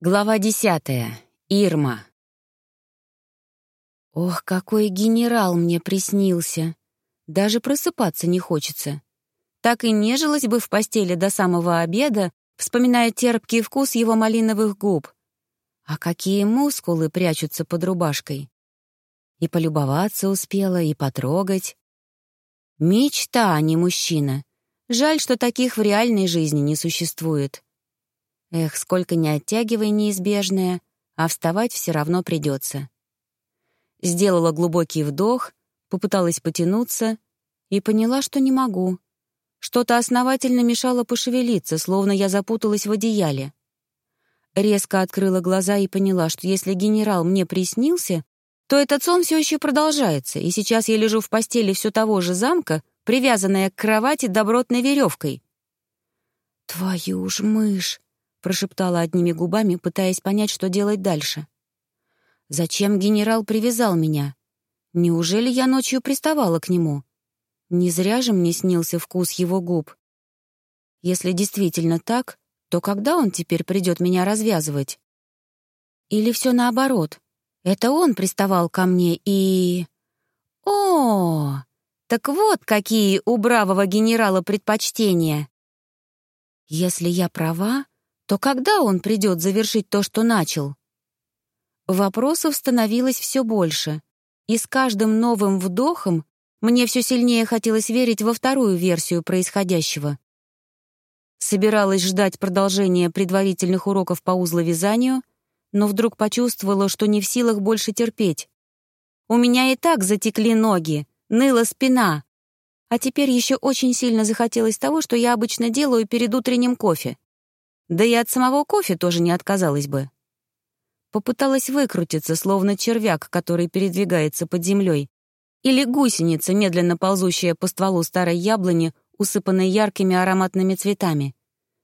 Глава десятая. Ирма. Ох, какой генерал мне приснился. Даже просыпаться не хочется. Так и нежилась бы в постели до самого обеда, вспоминая терпкий вкус его малиновых губ. А какие мускулы прячутся под рубашкой. И полюбоваться успела, и потрогать. Мечта, а не мужчина. Жаль, что таких в реальной жизни не существует. Эх, сколько не оттягивай неизбежное, а вставать все равно придется. Сделала глубокий вдох, попыталась потянуться и поняла, что не могу. Что-то основательно мешало пошевелиться, словно я запуталась в одеяле. Резко открыла глаза и поняла, что если генерал мне приснился, то этот сон все еще продолжается, и сейчас я лежу в постели все того же замка, привязанная к кровати добротной веревкой. «Твою ж мышь!» — прошептала одними губами, пытаясь понять, что делать дальше. «Зачем генерал привязал меня? Неужели я ночью приставала к нему? Не зря же мне снился вкус его губ. Если действительно так, то когда он теперь придет меня развязывать? Или все наоборот? Это он приставал ко мне и... О, так вот какие у бравого генерала предпочтения! Если я права, то когда он придет завершить то, что начал? Вопросов становилось все больше, и с каждым новым вдохом мне все сильнее хотелось верить во вторую версию происходящего. Собиралась ждать продолжения предварительных уроков по узловязанию, но вдруг почувствовала, что не в силах больше терпеть. У меня и так затекли ноги, ныла спина, а теперь еще очень сильно захотелось того, что я обычно делаю перед утренним кофе. Да и от самого кофе тоже не отказалась бы. Попыталась выкрутиться, словно червяк, который передвигается под землей, или гусеница, медленно ползущая по стволу старой яблони, усыпанной яркими ароматными цветами.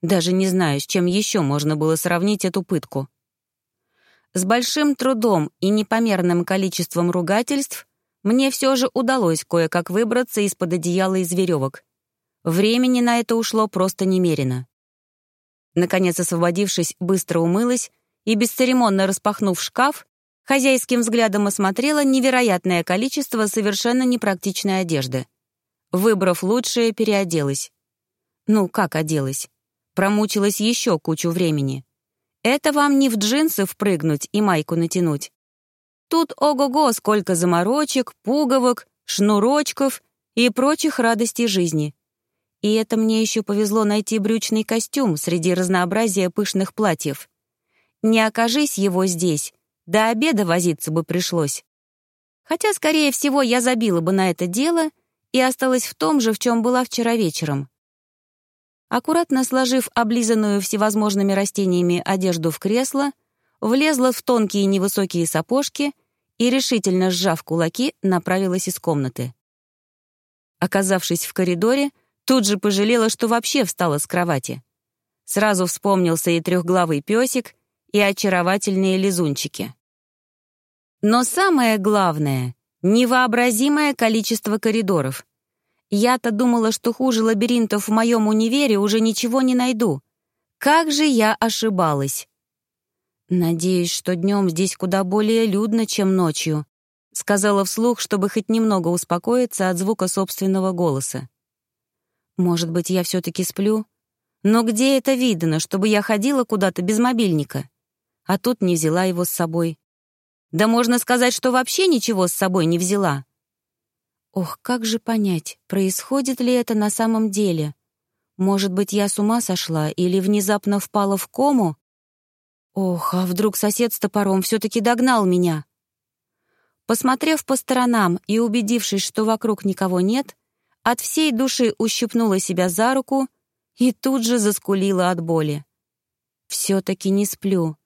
Даже не знаю, с чем еще можно было сравнить эту пытку. С большим трудом и непомерным количеством ругательств мне все же удалось кое-как выбраться из-под одеяла из веревок. Времени на это ушло просто немерено. Наконец, освободившись, быстро умылась и, бесцеремонно распахнув шкаф, хозяйским взглядом осмотрела невероятное количество совершенно непрактичной одежды. Выбрав лучшее, переоделась. Ну, как оделась? Промучилась еще кучу времени. Это вам не в джинсы впрыгнуть и майку натянуть. Тут ого-го сколько заморочек, пуговок, шнурочков и прочих радостей жизни. И это мне еще повезло найти брючный костюм среди разнообразия пышных платьев. Не окажись его здесь, до обеда возиться бы пришлось. Хотя, скорее всего, я забила бы на это дело и осталась в том же, в чем была вчера вечером. Аккуратно сложив облизанную всевозможными растениями одежду в кресло, влезла в тонкие невысокие сапожки и, решительно сжав кулаки, направилась из комнаты. Оказавшись в коридоре, Тут же пожалела, что вообще встала с кровати. Сразу вспомнился и трехглавый песик, и очаровательные лизунчики. Но самое главное — невообразимое количество коридоров. Я-то думала, что хуже лабиринтов в моем универе уже ничего не найду. Как же я ошибалась. «Надеюсь, что днем здесь куда более людно, чем ночью», сказала вслух, чтобы хоть немного успокоиться от звука собственного голоса. Может быть, я все-таки сплю? Но где это видно, чтобы я ходила куда-то без мобильника? А тут не взяла его с собой. Да можно сказать, что вообще ничего с собой не взяла. Ох, как же понять, происходит ли это на самом деле? Может быть, я с ума сошла или внезапно впала в кому? Ох, а вдруг сосед с топором все-таки догнал меня? Посмотрев по сторонам и убедившись, что вокруг никого нет, от всей души ущипнула себя за руку и тут же заскулила от боли. Все-таки не сплю.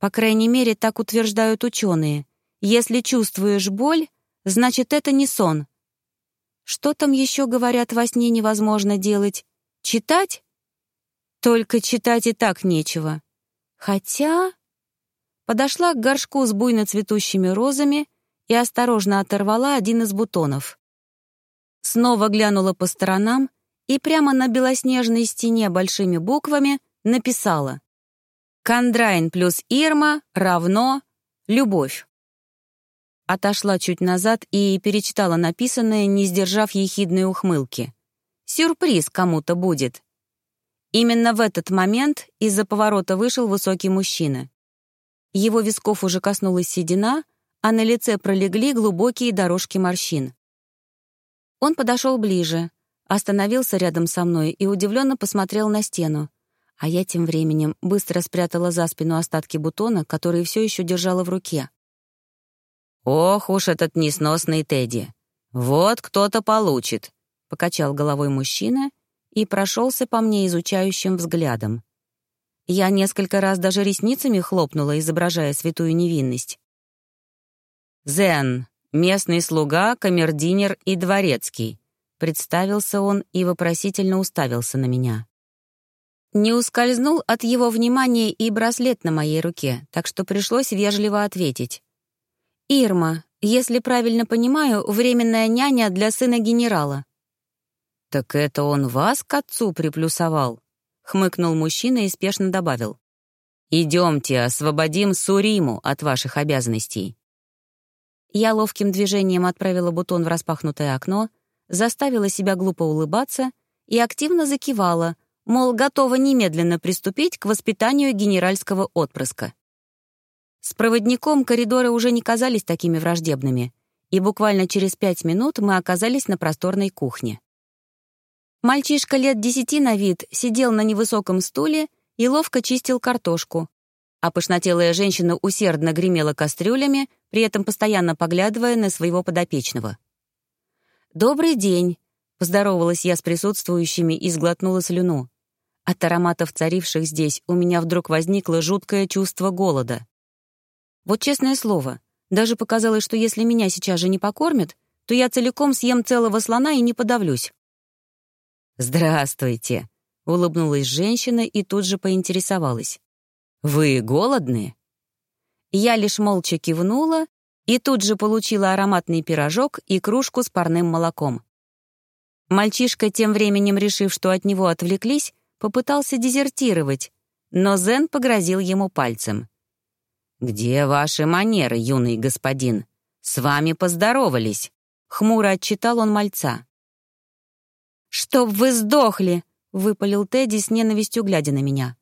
По крайней мере, так утверждают ученые. Если чувствуешь боль, значит, это не сон. Что там еще, говорят, во сне невозможно делать? Читать? Только читать и так нечего. Хотя... Подошла к горшку с буйно цветущими розами и осторожно оторвала один из бутонов. Снова глянула по сторонам и прямо на белоснежной стене большими буквами написала Кондрайн плюс Ирма равно любовь. Отошла чуть назад и перечитала написанное, не сдержав ехидной ухмылки. Сюрприз кому-то будет. Именно в этот момент из-за поворота вышел высокий мужчина. Его висков уже коснулась седина, а на лице пролегли глубокие дорожки морщин. Он подошел ближе, остановился рядом со мной и удивленно посмотрел на стену, а я тем временем быстро спрятала за спину остатки бутона, которые все еще держала в руке. «Ох уж этот несносный Тедди! Вот кто-то получит!» — покачал головой мужчина и прошелся по мне изучающим взглядом. Я несколько раз даже ресницами хлопнула, изображая святую невинность. «Зен, местный слуга, камердинер и дворецкий», — представился он и вопросительно уставился на меня. Не ускользнул от его внимания и браслет на моей руке, так что пришлось вежливо ответить. «Ирма, если правильно понимаю, временная няня для сына генерала». «Так это он вас к отцу приплюсовал?» — хмыкнул мужчина и спешно добавил. «Идемте, освободим Суриму от ваших обязанностей». Я ловким движением отправила бутон в распахнутое окно, заставила себя глупо улыбаться и активно закивала — мол, готова немедленно приступить к воспитанию генеральского отпрыска. С проводником коридоры уже не казались такими враждебными, и буквально через пять минут мы оказались на просторной кухне. Мальчишка лет десяти на вид сидел на невысоком стуле и ловко чистил картошку, а пышнотелая женщина усердно гремела кастрюлями, при этом постоянно поглядывая на своего подопечного. «Добрый день», — поздоровалась я с присутствующими и сглотнула слюну. От ароматов, царивших здесь, у меня вдруг возникло жуткое чувство голода. Вот честное слово, даже показалось, что если меня сейчас же не покормят, то я целиком съем целого слона и не подавлюсь. «Здравствуйте», — улыбнулась женщина и тут же поинтересовалась. «Вы голодны?» Я лишь молча кивнула и тут же получила ароматный пирожок и кружку с парным молоком. Мальчишка, тем временем решив, что от него отвлеклись, попытался дезертировать, но Зен погрозил ему пальцем. «Где ваши манеры, юный господин? С вами поздоровались!» — хмуро отчитал он мальца. «Чтоб вы сдохли!» — выпалил Тедди с ненавистью, глядя на меня.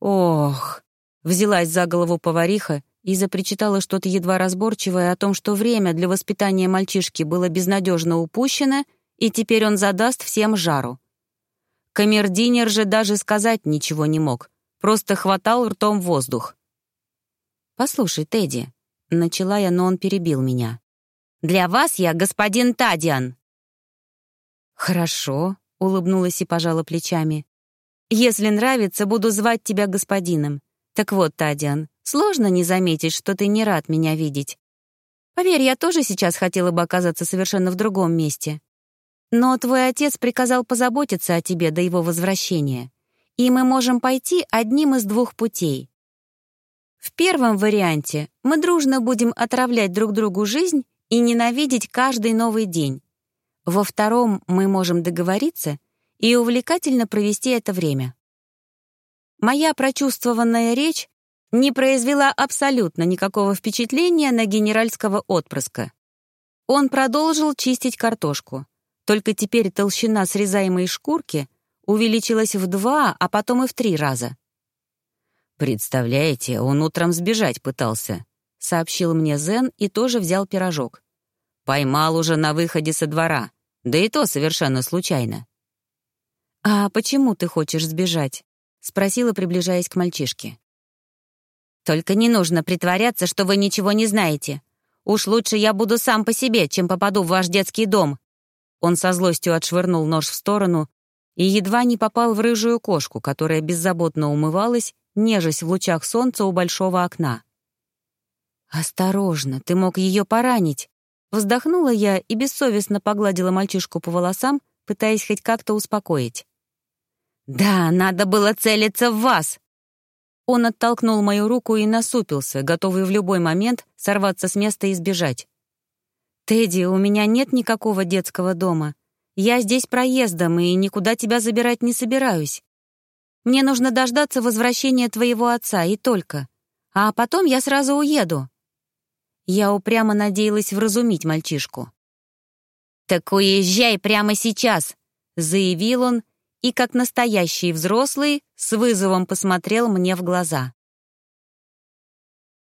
«Ох!» — взялась за голову повариха и запричитала что-то едва разборчивое о том, что время для воспитания мальчишки было безнадежно упущено, и теперь он задаст всем жару. Камердинер же даже сказать ничего не мог, просто хватал ртом воздух. «Послушай, Тедди», — начала я, но он перебил меня. «Для вас я господин Тадиан». «Хорошо», — улыбнулась и пожала плечами. «Если нравится, буду звать тебя господином. Так вот, Тадиан, сложно не заметить, что ты не рад меня видеть. Поверь, я тоже сейчас хотела бы оказаться совершенно в другом месте. Но твой отец приказал позаботиться о тебе до его возвращения, и мы можем пойти одним из двух путей. В первом варианте мы дружно будем отравлять друг другу жизнь и ненавидеть каждый новый день. Во втором мы можем договориться и увлекательно провести это время. Моя прочувствованная речь не произвела абсолютно никакого впечатления на генеральского отпрыска. Он продолжил чистить картошку. Только теперь толщина срезаемой шкурки увеличилась в два, а потом и в три раза. «Представляете, он утром сбежать пытался», — сообщил мне Зен и тоже взял пирожок. «Поймал уже на выходе со двора, да и то совершенно случайно». «А почему ты хочешь сбежать?» — спросила, приближаясь к мальчишке. «Только не нужно притворяться, что вы ничего не знаете. Уж лучше я буду сам по себе, чем попаду в ваш детский дом», он со злостью отшвырнул нож в сторону и едва не попал в рыжую кошку, которая беззаботно умывалась, нежась в лучах солнца у большого окна. «Осторожно, ты мог ее поранить!» Вздохнула я и бессовестно погладила мальчишку по волосам, пытаясь хоть как-то успокоить. «Да, надо было целиться в вас!» Он оттолкнул мою руку и насупился, готовый в любой момент сорваться с места и сбежать. «Тедди, у меня нет никакого детского дома. Я здесь проездом и никуда тебя забирать не собираюсь. Мне нужно дождаться возвращения твоего отца и только. А потом я сразу уеду». Я упрямо надеялась вразумить мальчишку. «Так уезжай прямо сейчас!» — заявил он и, как настоящий взрослый, с вызовом посмотрел мне в глаза.